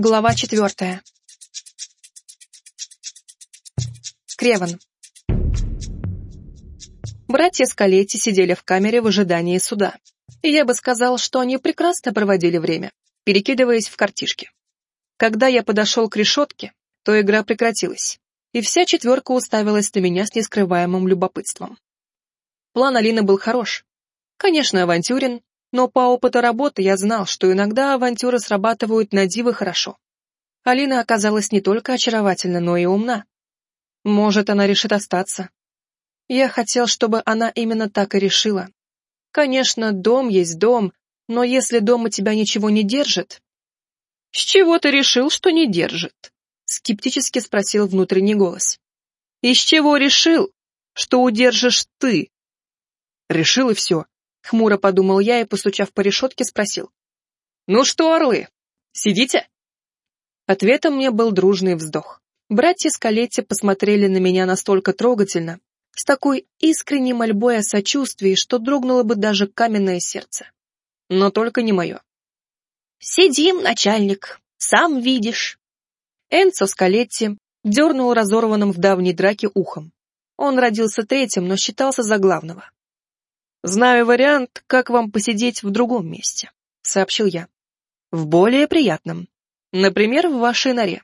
Глава четвертая. Креван. Братья Скалетти сидели в камере в ожидании суда. И я бы сказал, что они прекрасно проводили время, перекидываясь в картишки. Когда я подошел к решетке, то игра прекратилась, и вся четверка уставилась на меня с нескрываемым любопытством. План Алины был хорош. Конечно, авантюрен, но по опыту работы я знал, что иногда авантюры срабатывают на диво хорошо. Алина оказалась не только очаровательна, но и умна. Может, она решит остаться. Я хотел, чтобы она именно так и решила. Конечно, дом есть дом, но если дома тебя ничего не держит... «С чего ты решил, что не держит?» — скептически спросил внутренний голос. «Из чего решил, что удержишь ты?» Решил и все, Хмуро подумал я и, постучав по решетке, спросил. «Ну что, орлы, сидите?» Ответом мне был дружный вздох. Братья Скалетти посмотрели на меня настолько трогательно, с такой искренней мольбой о сочувствии, что дрогнуло бы даже каменное сердце. Но только не мое. «Сидим, начальник, сам видишь». Энцо Скалетти дернул разорванным в давней драке ухом. Он родился третьим, но считался за главного. «Знаю вариант, как вам посидеть в другом месте», — сообщил я. «В более приятном. Например, в вашей норе».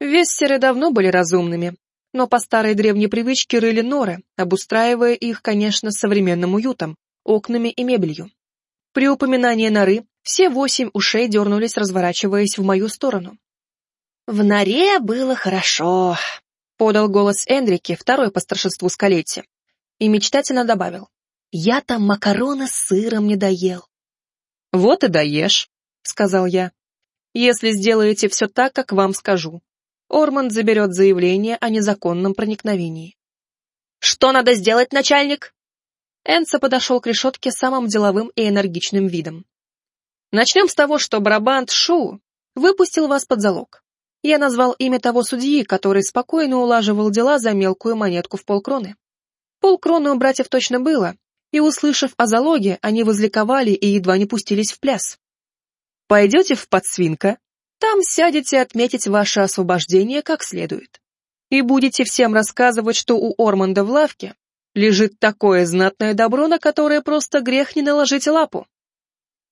Вессеры давно были разумными, но по старой древней привычке рыли норы, обустраивая их, конечно, современным уютом, окнами и мебелью. При упоминании норы все восемь ушей дернулись, разворачиваясь в мою сторону. «В норе было хорошо», — подал голос Энрике, второй по старшеству скалете, и мечтательно добавил. Я там макароны с сыром не доел. Вот и доешь, сказал я. Если сделаете все так, как вам скажу. Орманд заберет заявление о незаконном проникновении. Что надо сделать, начальник? Энса подошел к решетке самым деловым и энергичным видом. Начнем с того, что Брабант Шу выпустил вас под залог. Я назвал имя того судьи, который спокойно улаживал дела за мелкую монетку в полкроны. Полкроны у братьев точно было, и, услышав о залоге, они возликовали и едва не пустились в пляс. Пойдете в подсвинка, там сядете отметить ваше освобождение как следует. И будете всем рассказывать, что у Орманда в лавке лежит такое знатное добро, на которое просто грех не наложить лапу.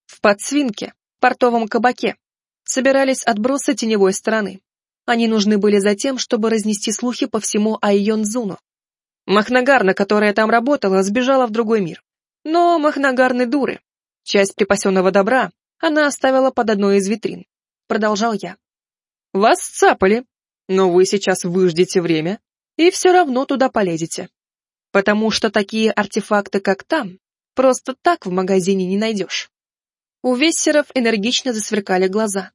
В подсвинке, портовом кабаке, собирались отбросы теневой стороны. Они нужны были за тем, чтобы разнести слухи по всему Айонзуну. Махнагарна, которая там работала, сбежала в другой мир. Но Махнагарны дуры. Часть припасенного добра она оставила под одной из витрин. Продолжал я. Вас цапали, но вы сейчас выждете время и все равно туда полезете. Потому что такие артефакты, как там, просто так в магазине не найдешь. У вессеров энергично засверкали глаза.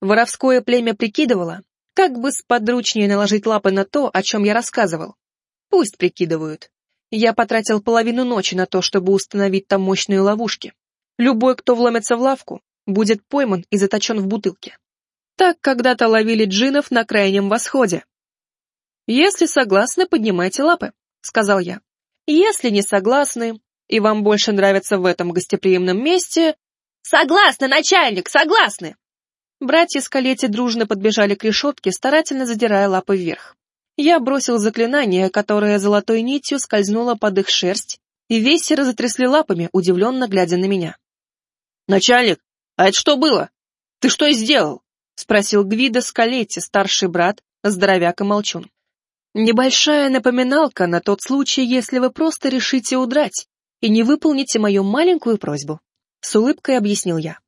Воровское племя прикидывало, как бы сподручнее наложить лапы на то, о чем я рассказывал, Пусть прикидывают. Я потратил половину ночи на то, чтобы установить там мощные ловушки. Любой, кто вломится в лавку, будет пойман и заточен в бутылке. Так когда-то ловили джинов на крайнем восходе. «Если согласны, поднимайте лапы», — сказал я. «Если не согласны, и вам больше нравится в этом гостеприимном месте...» «Согласны, начальник, согласны!» Братья Скалетти дружно подбежали к решетке, старательно задирая лапы вверх. Я бросил заклинание, которое золотой нитью скользнуло под их шерсть, и весеры затрясли лапами, удивленно глядя на меня. «Начальник, а это что было? Ты что сделал?» — спросил Гвида Скалетти, старший брат, здоровяк и молчун. «Небольшая напоминалка на тот случай, если вы просто решите удрать и не выполните мою маленькую просьбу», — с улыбкой объяснил я.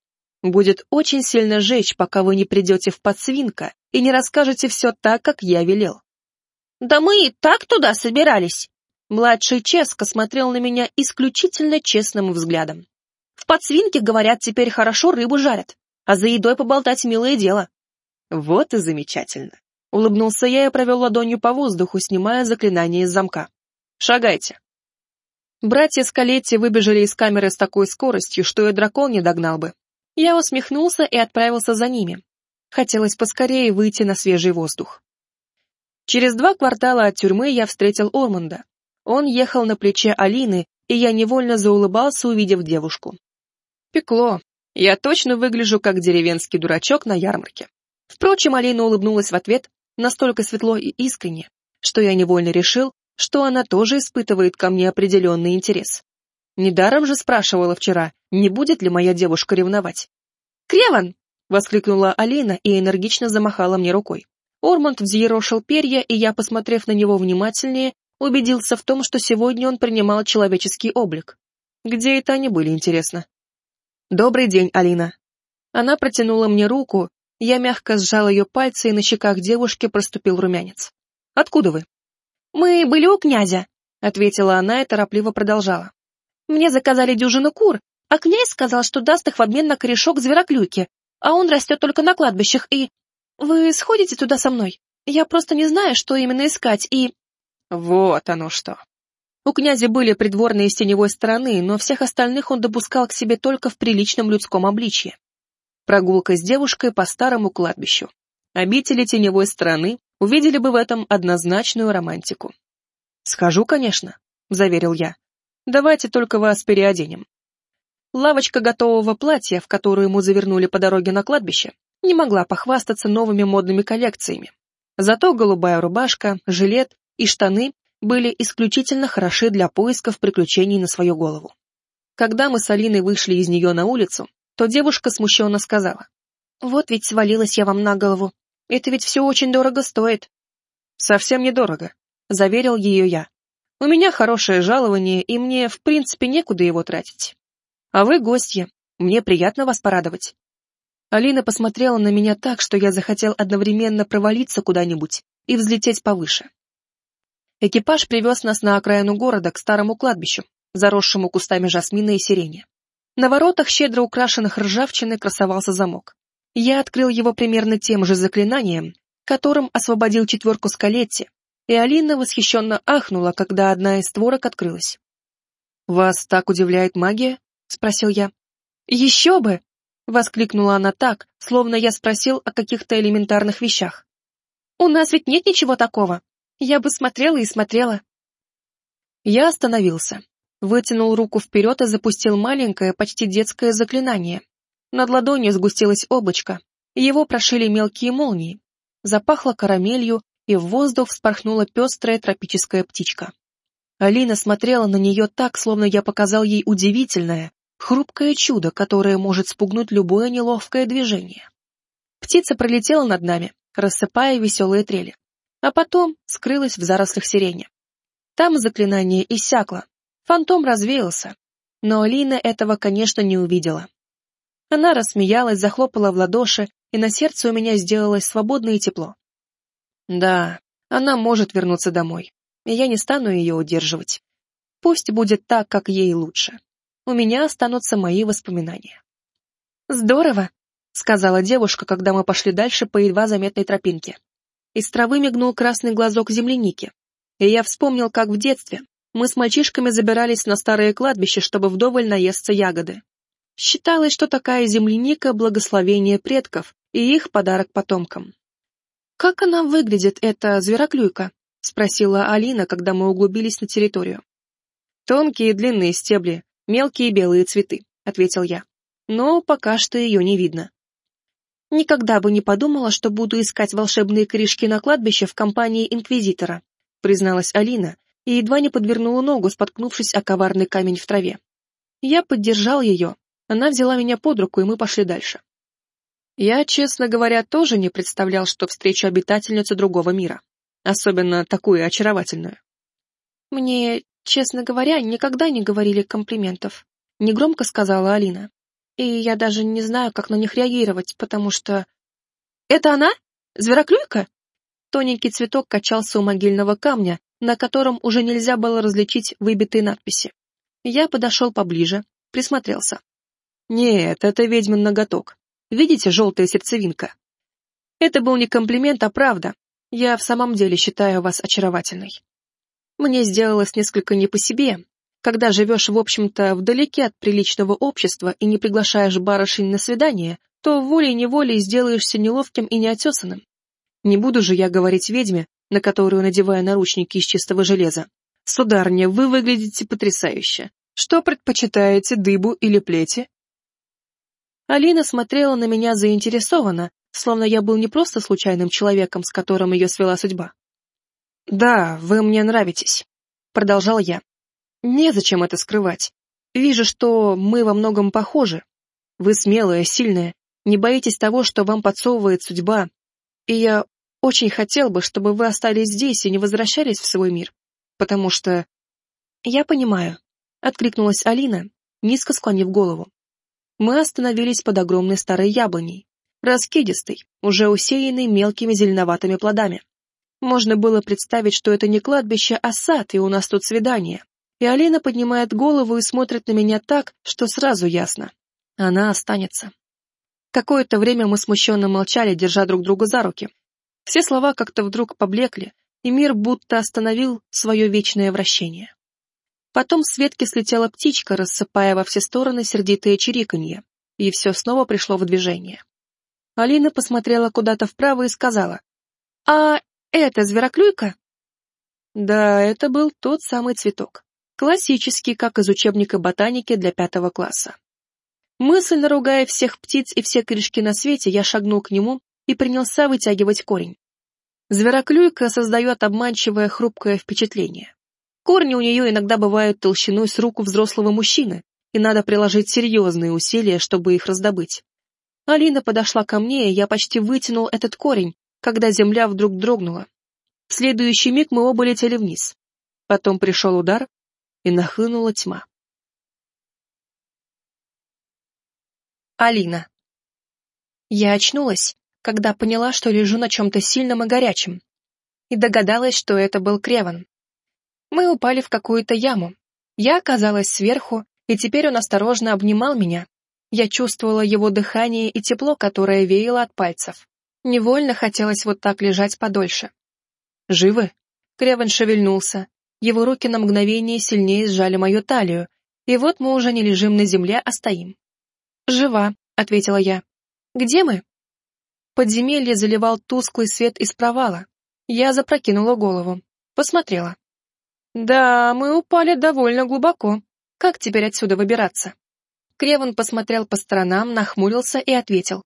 «Будет очень сильно жечь, пока вы не придете в подсвинка и не расскажете все так, как я велел. «Да мы и так туда собирались!» Младший Ческо смотрел на меня исключительно честным взглядом. «В подсвинке, говорят, теперь хорошо рыбу жарят, а за едой поболтать милое дело». «Вот и замечательно!» Улыбнулся я и провел ладонью по воздуху, снимая заклинание из замка. «Шагайте!» Братья Скалетти выбежали из камеры с такой скоростью, что и дракон не догнал бы. Я усмехнулся и отправился за ними. Хотелось поскорее выйти на свежий воздух. Через два квартала от тюрьмы я встретил Орманда. Он ехал на плече Алины, и я невольно заулыбался, увидев девушку. Пекло. Я точно выгляжу как деревенский дурачок на ярмарке. Впрочем, Алина улыбнулась в ответ настолько светло и искренне, что я невольно решил, что она тоже испытывает ко мне определенный интерес. Недаром же спрашивала вчера, не будет ли моя девушка ревновать. «Креван!» — воскликнула Алина и энергично замахала мне рукой. Ормонд взъерошил перья, и я, посмотрев на него внимательнее, убедился в том, что сегодня он принимал человеческий облик. Где это они были, интересно? «Добрый день, Алина». Она протянула мне руку, я мягко сжал ее пальцы, и на щеках девушки проступил румянец. «Откуда вы?» «Мы были у князя», — ответила она и торопливо продолжала. «Мне заказали дюжину кур, а князь сказал, что даст их в обмен на корешок звероклюйки, а он растет только на кладбищах, и... Вы сходите туда со мной? Я просто не знаю, что именно искать, и...» Вот оно что. У князя были придворные с теневой стороны, но всех остальных он допускал к себе только в приличном людском обличье. Прогулка с девушкой по старому кладбищу. Обители теневой стороны увидели бы в этом однозначную романтику. «Схожу, конечно», — заверил я. «Давайте только вас переоденем». Лавочка готового платья, в которую ему завернули по дороге на кладбище, не могла похвастаться новыми модными коллекциями. Зато голубая рубашка, жилет и штаны были исключительно хороши для поисков приключений на свою голову. Когда мы с Алиной вышли из нее на улицу, то девушка смущенно сказала. «Вот ведь свалилась я вам на голову. Это ведь все очень дорого стоит». «Совсем недорого», — заверил ее я. «У меня хорошее жалование, и мне, в принципе, некуда его тратить. А вы гостья, мне приятно вас порадовать». Алина посмотрела на меня так, что я захотел одновременно провалиться куда-нибудь и взлететь повыше. Экипаж привез нас на окраину города к старому кладбищу, заросшему кустами жасмина и сирени. На воротах, щедро украшенных ржавчиной, красовался замок. Я открыл его примерно тем же заклинанием, которым освободил четверку Скалетти, и Алина восхищенно ахнула, когда одна из створок открылась. «Вас так удивляет магия?» — спросил я. «Еще бы!» — воскликнула она так, словно я спросил о каких-то элементарных вещах. «У нас ведь нет ничего такого. Я бы смотрела и смотрела. Я остановился, вытянул руку вперед и запустил маленькое, почти детское заклинание. Над ладонью сгустилось облачко, его прошили мелкие молнии. Запахло карамелью, и в воздух вспорхнула пестрая тропическая птичка. Алина смотрела на нее так, словно я показал ей удивительное, хрупкое чудо, которое может спугнуть любое неловкое движение. Птица пролетела над нами, рассыпая веселые трели а потом скрылась в зарослях сирени. Там заклинание иссякло, фантом развеялся, но Алина этого, конечно, не увидела. Она рассмеялась, захлопала в ладоши, и на сердце у меня сделалось свободно и тепло. Да, она может вернуться домой, и я не стану ее удерживать. Пусть будет так, как ей лучше. У меня останутся мои воспоминания. «Здорово», — сказала девушка, когда мы пошли дальше по едва заметной тропинке. Из травы мигнул красный глазок земляники. И я вспомнил, как в детстве мы с мальчишками забирались на старое кладбище, чтобы вдоволь наесться ягоды. Считалось, что такая земляника — благословение предков и их подарок потомкам. «Как она выглядит, эта звероклюйка?» — спросила Алина, когда мы углубились на территорию. «Тонкие длинные стебли, мелкие белые цветы», — ответил я. «Но пока что ее не видно». Никогда бы не подумала, что буду искать волшебные корешки на кладбище в компании инквизитора, призналась Алина и едва не подвернула ногу, споткнувшись о коварный камень в траве. Я поддержал ее, она взяла меня под руку, и мы пошли дальше. Я, честно говоря, тоже не представлял, что встречу обитательницу другого мира, особенно такую очаровательную. Мне, честно говоря, никогда не говорили комплиментов, негромко сказала Алина и я даже не знаю, как на них реагировать, потому что... «Это она? Звероклюйка?» Тоненький цветок качался у могильного камня, на котором уже нельзя было различить выбитые надписи. Я подошел поближе, присмотрелся. «Нет, это ведьмин ноготок. Видите, желтая сердцевинка?» Это был не комплимент, а правда. Я в самом деле считаю вас очаровательной. Мне сделалось несколько не по себе, когда живешь, в общем-то, вдалеке от приличного общества и не приглашаешь барышень на свидание, то волей-неволей сделаешься неловким и неотесанным. Не буду же я говорить ведьме, на которую надеваю наручники из чистого железа. Сударня, вы выглядите потрясающе. Что предпочитаете, дыбу или плети? Алина смотрела на меня заинтересованно, словно я был не просто случайным человеком, с которым ее свела судьба. «Да, вы мне нравитесь», — продолжал я. «Незачем это скрывать. Вижу, что мы во многом похожи. Вы смелая, сильная, не боитесь того, что вам подсовывает судьба. И я очень хотел бы, чтобы вы остались здесь и не возвращались в свой мир. Потому что...» «Я понимаю», — откликнулась Алина, низко склонив голову. Мы остановились под огромной старой яблоней, раскидистой, уже усеянной мелкими зеленоватыми плодами. Можно было представить, что это не кладбище, а сад, и у нас тут свидание. И Алина поднимает голову и смотрит на меня так, что сразу ясно. Она останется. Какое-то время мы смущенно молчали, держа друг друга за руки. Все слова как-то вдруг поблекли, и мир будто остановил свое вечное вращение. Потом с ветки слетела птичка, рассыпая во все стороны сердитые чириканье, и все снова пришло в движение. Алина посмотрела куда-то вправо и сказала, «А это звероклюйка?» Да, это был тот самый цветок. Классический, как из учебника ботаники для пятого класса. Мысленно ругая всех птиц и все корешки на свете, я шагнул к нему и принялся вытягивать корень. Звероклюйка создает обманчивое хрупкое впечатление. Корни у нее иногда бывают толщиной с руку взрослого мужчины, и надо приложить серьезные усилия, чтобы их раздобыть. Алина подошла ко мне, и я почти вытянул этот корень, когда земля вдруг дрогнула. В следующий миг мы оба летели вниз. Потом пришел удар, и нахлынула тьма. Алина. Я очнулась, когда поняла, что лежу на чем-то сильном и горячем, и догадалась, что это был Креван. Мы упали в какую-то яму. Я оказалась сверху, и теперь он осторожно обнимал меня. Я чувствовала его дыхание и тепло, которое веяло от пальцев. Невольно хотелось вот так лежать подольше. «Живы?» Креван шевельнулся. Его руки на мгновение сильнее сжали мою талию, и вот мы уже не лежим на земле, а стоим. «Жива», — ответила я. «Где мы?» Подземелье заливал тусклый свет из провала. Я запрокинула голову. Посмотрела. «Да, мы упали довольно глубоко. Как теперь отсюда выбираться?» Креван посмотрел по сторонам, нахмурился и ответил.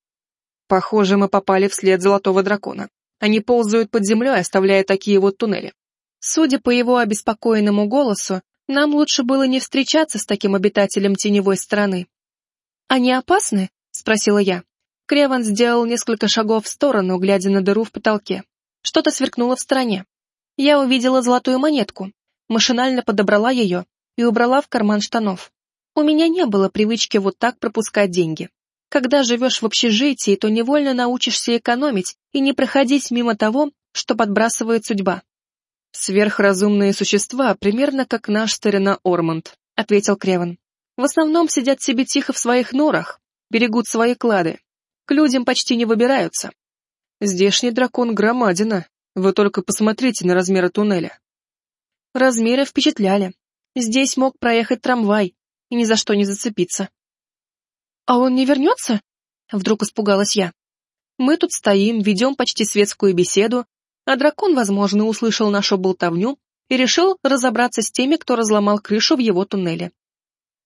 «Похоже, мы попали вслед золотого дракона. Они ползают под землей, оставляя такие вот туннели. Судя по его обеспокоенному голосу, нам лучше было не встречаться с таким обитателем теневой стороны». «Они опасны?» — спросила я. Креван сделал несколько шагов в сторону, глядя на дыру в потолке. Что-то сверкнуло в стороне. Я увидела золотую монетку, машинально подобрала ее и убрала в карман штанов. У меня не было привычки вот так пропускать деньги. Когда живешь в общежитии, то невольно научишься экономить и не проходить мимо того, что подбрасывает судьба. «Сверхразумные существа, примерно как наш старина Ормонд», — ответил Креван. «В основном сидят себе тихо в своих норах, берегут свои клады. К людям почти не выбираются. Здешний дракон громадина, вы только посмотрите на размеры туннеля. Размеры впечатляли. Здесь мог проехать трамвай и ни за что не зацепиться. «А он не вернется?» — вдруг испугалась я. «Мы тут стоим, ведем почти светскую беседу, а дракон, возможно, услышал нашу болтовню и решил разобраться с теми, кто разломал крышу в его туннеле».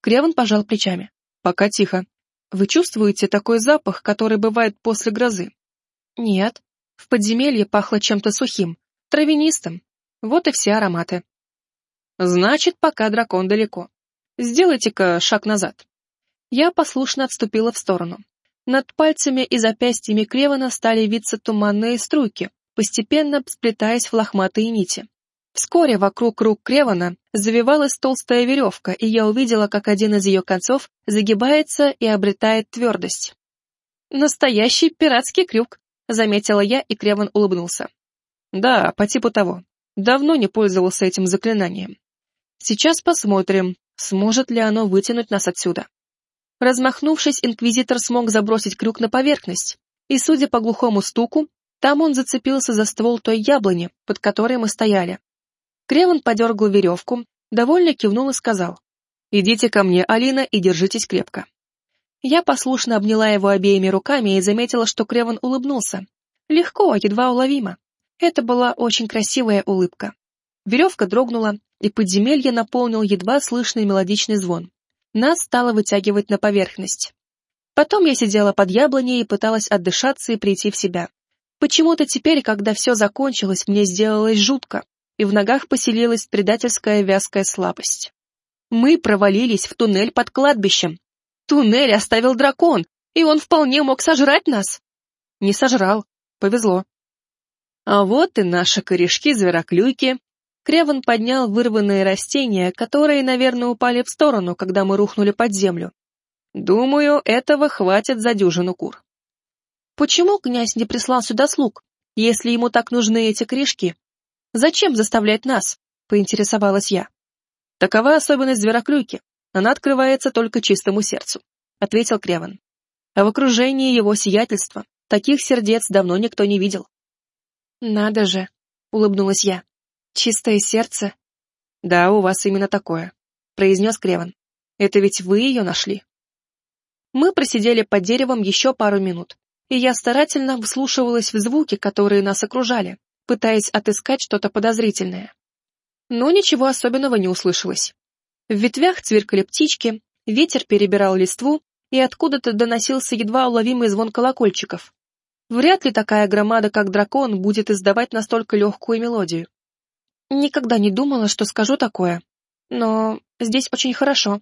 Креван пожал плечами. «Пока тихо. Вы чувствуете такой запах, который бывает после грозы?» «Нет. В подземелье пахло чем-то сухим, травянистым. Вот и все ароматы. Значит, пока дракон далеко. Сделайте-ка шаг назад. Я послушно отступила в сторону. Над пальцами и запястьями Кревана стали виться туманные струйки, постепенно сплетаясь в лохматые нити. Вскоре вокруг рук Кревана завивалась толстая веревка, и я увидела, как один из ее концов загибается и обретает твердость. «Настоящий пиратский крюк», — заметила я, и Креван улыбнулся. «Да, по типу того. Давно не пользовался этим заклинанием. Сейчас посмотрим, сможет ли оно вытянуть нас отсюда. Размахнувшись, инквизитор смог забросить крюк на поверхность, и, судя по глухому стуку, там он зацепился за ствол той яблони, под которой мы стояли. Креван подергал веревку, довольно кивнул и сказал, «Идите ко мне, Алина, и держитесь крепко». Я послушно обняла его обеими руками и заметила, что Креван улыбнулся. Легко, едва уловимо. Это была очень красивая улыбка. Веревка дрогнула, и подземелье наполнил едва слышный мелодичный звон. Нас стало вытягивать на поверхность. Потом я сидела под яблоней и пыталась отдышаться и прийти в себя. Почему-то теперь, когда все закончилось, мне сделалось жутко, и в ногах поселилась предательская вязкая слабость. Мы провалились в туннель под кладбищем. Туннель оставил дракон, и он вполне мог сожрать нас. Не сожрал, повезло. А вот и наши корешки-звероклюйки. Креван поднял вырванные растения, которые, наверное, упали в сторону, когда мы рухнули под землю. Думаю, этого хватит за дюжину кур. Почему князь не прислал сюда слуг, если ему так нужны эти крышки? Зачем заставлять нас? Поинтересовалась я. Такова особенность звероклюйки. Она открывается только чистому сердцу, ответил Креван. А в окружении его сиятельства таких сердец давно никто не видел. Надо же, улыбнулась я. Чистое сердце? Да, у вас именно такое, произнес Креван. Это ведь вы ее нашли. Мы просидели под деревом еще пару минут, и я старательно вслушивалась в звуки, которые нас окружали, пытаясь отыскать что-то подозрительное. Но ничего особенного не услышалось. В ветвях цвиркали птички, ветер перебирал листву, и откуда-то доносился едва уловимый звон колокольчиков. Вряд ли такая громада, как дракон, будет издавать настолько легкую мелодию. Никогда не думала, что скажу такое. Но здесь очень хорошо,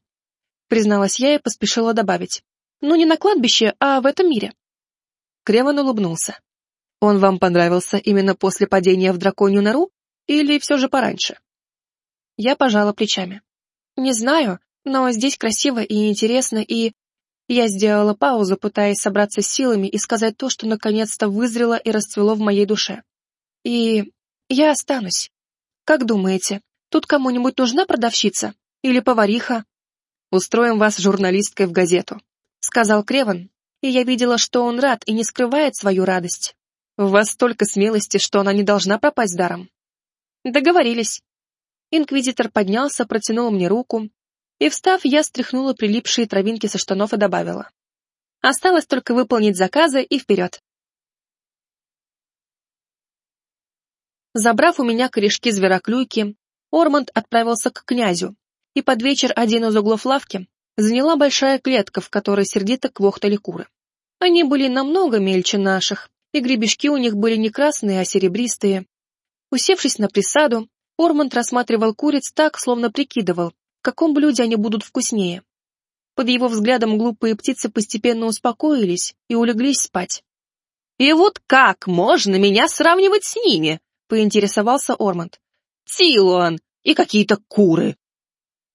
призналась я и поспешила добавить. Ну, не на кладбище, а в этом мире. Креван улыбнулся. «Он вам понравился именно после падения в драконью нору или все же пораньше?» Я пожала плечами. «Не знаю, но здесь красиво и интересно, и...» Я сделала паузу, пытаясь собраться с силами и сказать то, что наконец-то вызрело и расцвело в моей душе. «И... я останусь. Как думаете, тут кому-нибудь нужна продавщица? Или повариха?» «Устроим вас журналисткой в газету», — сказал Креван, и я видела, что он рад и не скрывает свою радость. В вас столько смелости, что она не должна пропасть даром. Договорились. Инквизитор поднялся, протянул мне руку, и, встав, я стряхнула прилипшие травинки со штанов и добавила. Осталось только выполнить заказы и вперед. Забрав у меня корешки звероклюйки, Ормонд отправился к князю, и под вечер один из углов лавки заняла большая клетка, в которой сердито квохтали куры. Они были намного мельче наших, и гребешки у них были не красные, а серебристые. Усевшись на присаду, Ормонд рассматривал куриц так, словно прикидывал, в каком блюде они будут вкуснее. Под его взглядом глупые птицы постепенно успокоились и улеглись спать. «И вот как можно меня сравнивать с ними?» — поинтересовался Ормонд. «Тилуан и какие-то куры.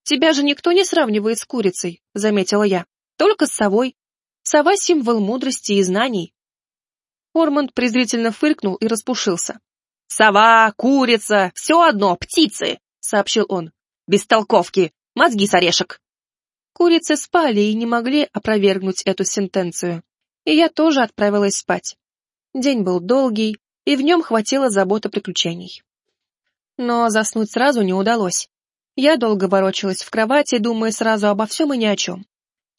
«Тебя же никто не сравнивает с курицей», — заметила я. «Только с совой. Сова — символ мудрости и знаний». Ормонд презрительно фыркнул и распушился. «Сова, курица, все одно, птицы!» — сообщил он. «Бестолковки, мозги с орешек!» Курицы спали и не могли опровергнуть эту сентенцию. И я тоже отправилась спать. День был долгий, и в нем хватило заботы приключений. Но заснуть сразу не удалось. Я долго ворочалась в кровати, думая сразу обо всем и ни о чем.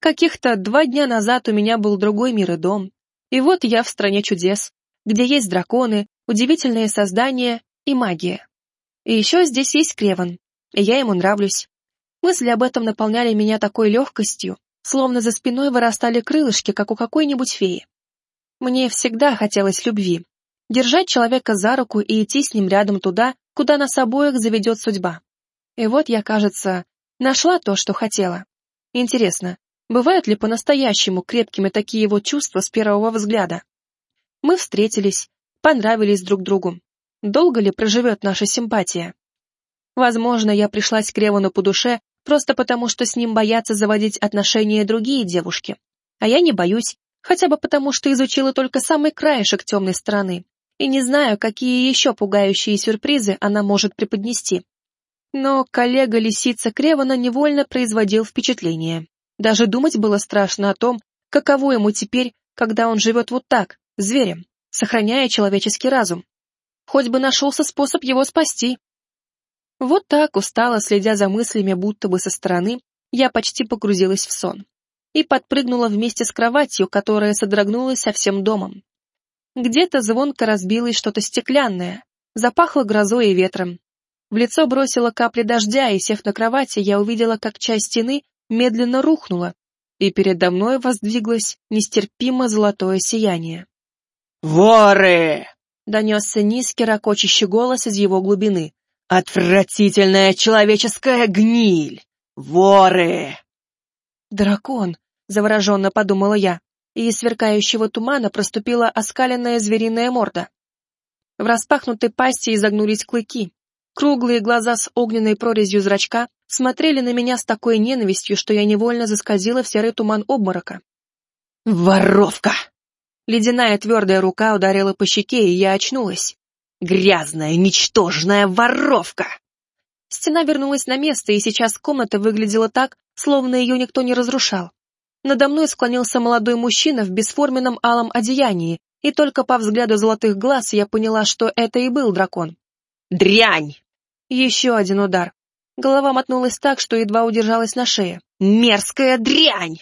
Каких-то два дня назад у меня был другой мир и дом. И вот я в стране чудес, где есть драконы, удивительные создания и магия. И еще здесь есть Креван, и я ему нравлюсь. Мысли об этом наполняли меня такой легкостью, словно за спиной вырастали крылышки, как у какой-нибудь феи. Мне всегда хотелось любви. Держать человека за руку и идти с ним рядом туда, куда нас обоих заведет судьба. И вот я, кажется, нашла то, что хотела. Интересно, бывают ли по-настоящему крепкими такие вот чувства с первого взгляда? Мы встретились, понравились друг другу. Долго ли проживет наша симпатия? Возможно, я пришлась к Ревану по душе просто потому, что с ним боятся заводить отношения другие девушки. А я не боюсь, хотя бы потому, что изучила только самый краешек темной стороны и не знаю, какие еще пугающие сюрпризы она может преподнести. Но коллега-лисица Кревана невольно производил впечатление. Даже думать было страшно о том, каково ему теперь, когда он живет вот так, зверем, сохраняя человеческий разум. Хоть бы нашелся способ его спасти. Вот так, устало следя за мыслями, будто бы со стороны, я почти погрузилась в сон. И подпрыгнула вместе с кроватью, которая содрогнулась со всем домом. Где-то звонко разбилось что-то стеклянное, запахло грозой и ветром. В лицо бросило капли дождя, и, сев на кровати, я увидела, как часть стены медленно рухнула, и передо мной воздвиглось нестерпимо золотое сияние. «Воры!» — донесся низкий ракочащий голос из его глубины. «Отвратительная человеческая гниль! Воры!» «Дракон!» — завороженно подумала я, и из сверкающего тумана проступила оскаленная звериная морда. В распахнутой пасти изогнулись клыки. Круглые глаза с огненной прорезью зрачка смотрели на меня с такой ненавистью, что я невольно заскользила в серый туман обморока. «Воровка!» Ледяная твердая рука ударила по щеке, и я очнулась. «Грязная, ничтожная воровка!» Стена вернулась на место, и сейчас комната выглядела так, словно ее никто не разрушал. Надо мной склонился молодой мужчина в бесформенном алом одеянии, и только по взгляду золотых глаз я поняла, что это и был дракон. «Дрянь!» Еще один удар. Голова мотнулась так, что едва удержалась на шее. «Мерзкая дрянь!»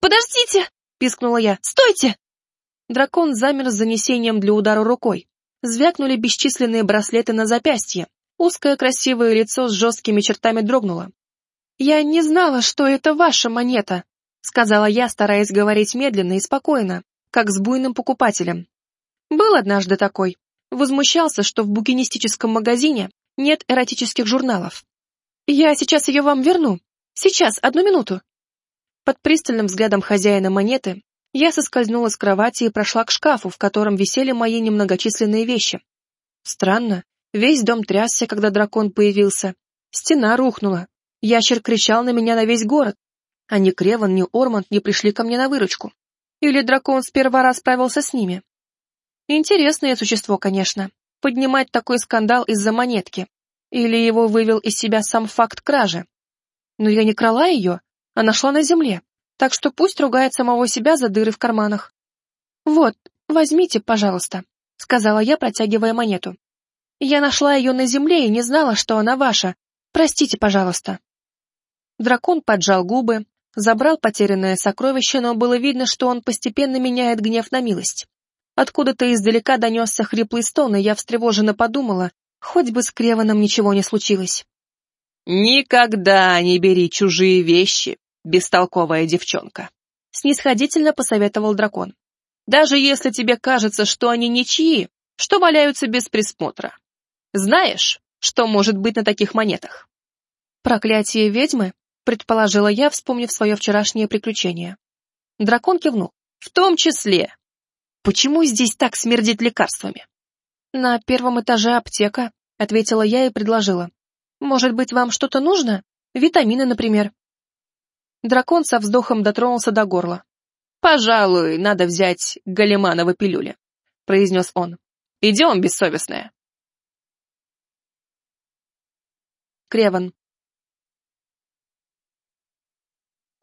«Подождите!» — пискнула я. «Стойте!» Дракон замер с занесением для удара рукой. Звякнули бесчисленные браслеты на запястье. Узкое красивое лицо с жесткими чертами дрогнуло. «Я не знала, что это ваша монета», — сказала я, стараясь говорить медленно и спокойно, как с буйным покупателем. Был однажды такой. Возмущался, что в букинистическом магазине нет эротических журналов. «Я сейчас ее вам верну. Сейчас, одну минуту». Под пристальным взглядом хозяина монеты я соскользнула с кровати и прошла к шкафу, в котором висели мои немногочисленные вещи. Странно, весь дом трясся, когда дракон появился. Стена рухнула. Ящер кричал на меня на весь город. А ни Креван, ни Орманд не пришли ко мне на выручку. Или дракон сперва расправился с ними. Интересное существо, конечно. Поднимать такой скандал из-за монетки. Или его вывел из себя сам факт кражи. Но я не крала ее, а нашла на земле так что пусть ругает самого себя за дыры в карманах. «Вот, возьмите, пожалуйста», — сказала я, протягивая монету. «Я нашла ее на земле и не знала, что она ваша. Простите, пожалуйста». Дракон поджал губы, забрал потерянное сокровище, но было видно, что он постепенно меняет гнев на милость. Откуда-то издалека донесся хриплый стон, и я встревоженно подумала, хоть бы с Креваном ничего не случилось. «Никогда не бери чужие вещи», бестолковая девчонка», — снисходительно посоветовал дракон. «Даже если тебе кажется, что они ничьи, что валяются без присмотра. Знаешь, что может быть на таких монетах?» «Проклятие ведьмы?» — предположила я, вспомнив свое вчерашнее приключение. Дракон кивнул. «В том числе. Почему здесь так смердит лекарствами?» «На первом этаже аптека», — ответила я и предложила. «Может быть, вам что-то нужно? Витамины, например». Дракон со вздохом дотронулся до горла. «Пожалуй, надо взять Галимановы пилюли», — произнес он. «Идем, бессовестная». Креван.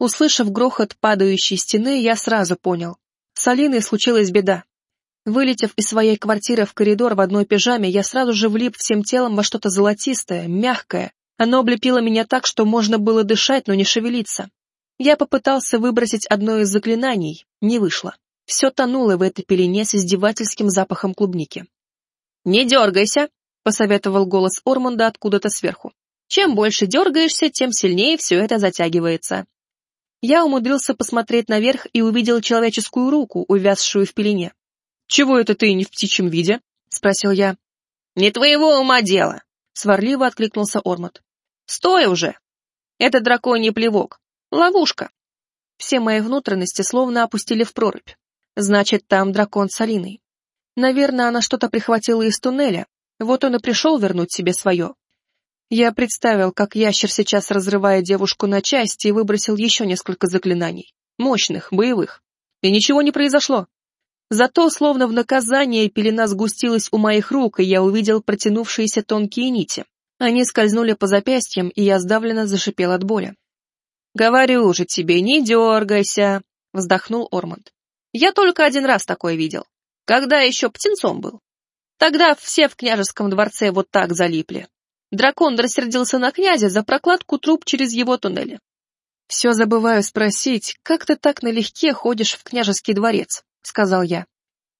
Услышав грохот падающей стены, я сразу понял. С Алиной случилась беда. Вылетев из своей квартиры в коридор в одной пижаме, я сразу же влип всем телом во что-то золотистое, мягкое. Оно облепило меня так, что можно было дышать, но не шевелиться. Я попытался выбросить одно из заклинаний, не вышло. Все тонуло в этой пелене с издевательским запахом клубники. «Не дергайся», — посоветовал голос Ормонда откуда-то сверху. «Чем больше дергаешься, тем сильнее все это затягивается». Я умудрился посмотреть наверх и увидел человеческую руку, увязшую в пелене. «Чего это ты не в птичьем виде?» — спросил я. «Не твоего ума дело», — сварливо откликнулся Ормот. «Стой уже! Это драконий плевок. Ловушка. Все мои внутренности словно опустили в прорубь. Значит, там дракон с Алиной. Наверное, она что-то прихватила из туннеля. Вот он и пришел вернуть себе свое. Я представил, как ящер сейчас разрывает девушку на части и выбросил еще несколько заклинаний. Мощных, боевых. И ничего не произошло. Зато, словно в наказание, пелена сгустилась у моих рук, и я увидел протянувшиеся тонкие нити. Они скользнули по запястьям, и я сдавленно зашипел от боли. «Говорю же тебе, не дергайся», — вздохнул Ормонд. «Я только один раз такое видел, когда еще птенцом был. Тогда все в княжеском дворце вот так залипли. Дракон рассердился на князя за прокладку труб через его туннели. «Все забываю спросить, как ты так налегке ходишь в княжеский дворец?» — сказал я.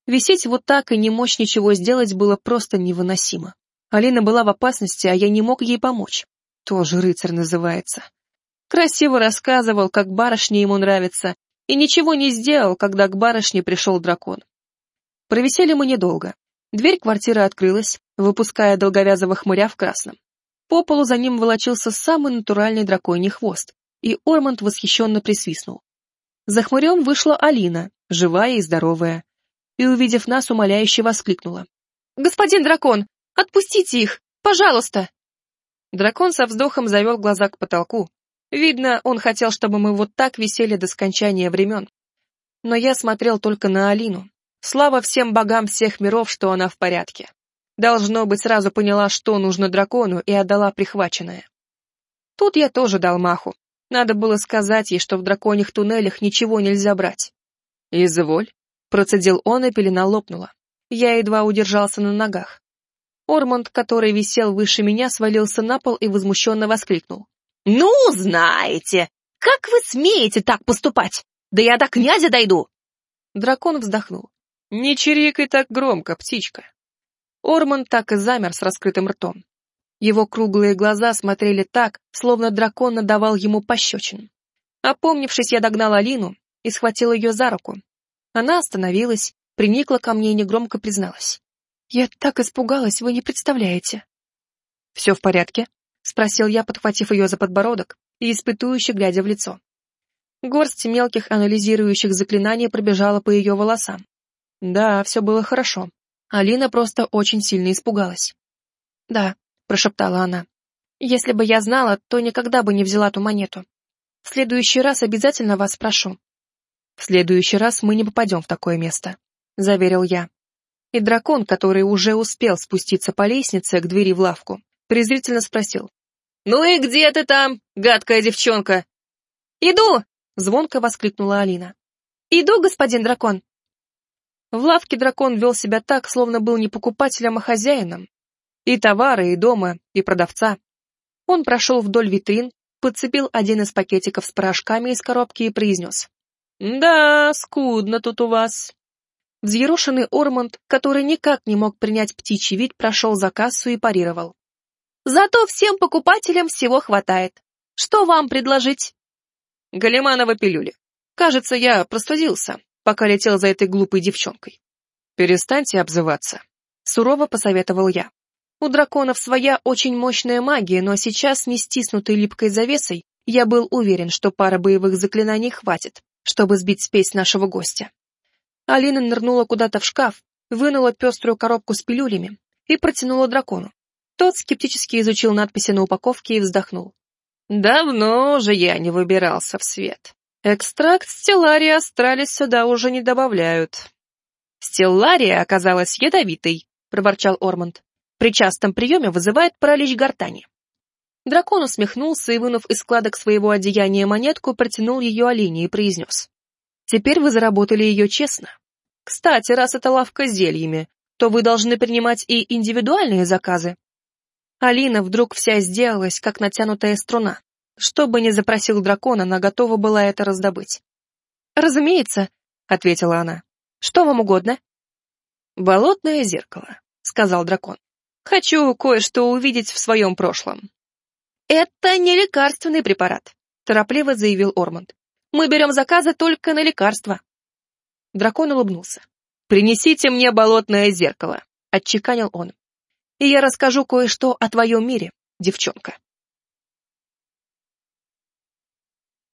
Висеть вот так и не мочь ничего сделать было просто невыносимо. Алина была в опасности, а я не мог ей помочь. Тоже рыцарь называется. Красиво рассказывал, как барышне ему нравится, и ничего не сделал, когда к барышне пришел дракон. Провисели мы недолго. Дверь квартиры открылась, выпуская долговязого хмыря в красном. По полу за ним волочился самый натуральный драконий хвост, и Ормонд восхищенно присвистнул. За хмырем вышла Алина, живая и здоровая, и, увидев нас, умоляюще воскликнула. «Господин дракон, отпустите их! Пожалуйста!» Дракон со вздохом завел глаза к потолку. Видно, он хотел, чтобы мы вот так висели до скончания времен. Но я смотрел только на Алину. Слава всем богам всех миров, что она в порядке. Должно быть, сразу поняла, что нужно дракону, и отдала прихваченное. Тут я тоже дал маху. Надо было сказать ей, что в драконьих туннелях ничего нельзя брать. «Изволь», — процедил он, и пелена лопнула. Я едва удержался на ногах. Ормонд, который висел выше меня, свалился на пол и возмущенно воскликнул. «Ну, знаете! Как вы смеете так поступать? Да я до князя дойду!» Дракон вздохнул. «Не чирикай так громко, птичка. Орман так и замер с раскрытым ртом. Его круглые глаза смотрели так, словно дракон надавал ему пощечин. Опомнившись, я догнал Алину и схватил ее за руку. Она остановилась, приникла ко мне и негромко призналась. «Я так испугалась, вы не представляете». «Все в порядке?» — спросил я, подхватив ее за подбородок и испытующе глядя в лицо. Горсть мелких анализирующих заклинаний пробежала по ее волосам. Да, все было хорошо. Алина просто очень сильно испугалась. «Да», — прошептала она. «Если бы я знала, то никогда бы не взяла ту монету. В следующий раз обязательно вас спрошу». «В следующий раз мы не попадем в такое место», — заверил я. И дракон, который уже успел спуститься по лестнице к двери в лавку, презрительно спросил. «Ну и где ты там, гадкая девчонка?» «Иду!» — звонко воскликнула Алина. «Иду, господин дракон!» В лавке дракон вел себя так, словно был не покупателем, а хозяином. И товары, и дома, и продавца. Он прошел вдоль витрин, подцепил один из пакетиков с порошками из коробки и произнес. «Да, скудно тут у вас». Взъерошенный Ормонд, который никак не мог принять птичий вид, прошел за кассу и парировал. «Зато всем покупателям всего хватает. Что вам предложить?» «Галиманова пилюли. Кажется, я простудился пока летел за этой глупой девчонкой. «Перестаньте обзываться», — сурово посоветовал я. У драконов своя очень мощная магия, но сейчас, не стиснутой липкой завесой, я был уверен, что пара боевых заклинаний хватит, чтобы сбить спесь нашего гостя. Алина нырнула куда-то в шкаф, вынула пеструю коробку с пилюлями и протянула дракону. Тот скептически изучил надписи на упаковке и вздохнул. «Давно же я не выбирался в свет. Экстракт стеллария астралис сюда уже не добавляют. Стеллария оказалась ядовитой, проворчал Ормонд. При частом приеме вызывает паралич гортани. Дракон усмехнулся и, вынув из складок своего одеяния монетку, протянул ее Алине и произнес. «Теперь вы заработали ее честно. Кстати, раз это лавка с зельями, то вы должны принимать и индивидуальные заказы». Алина вдруг вся сделалась, как натянутая струна. Что бы ни запросил дракон, она готова была это раздобыть. «Разумеется», — ответила она. «Что вам угодно?» «Болотное зеркало», — сказал дракон. «Хочу кое-что увидеть в своем прошлом». «Это не лекарственный препарат», — торопливо заявил Ормонд. «Мы берем заказы только на лекарства». Дракон улыбнулся. «Принесите мне болотное зеркало», — отчеканил он. «И я расскажу кое-что о твоем мире, девчонка».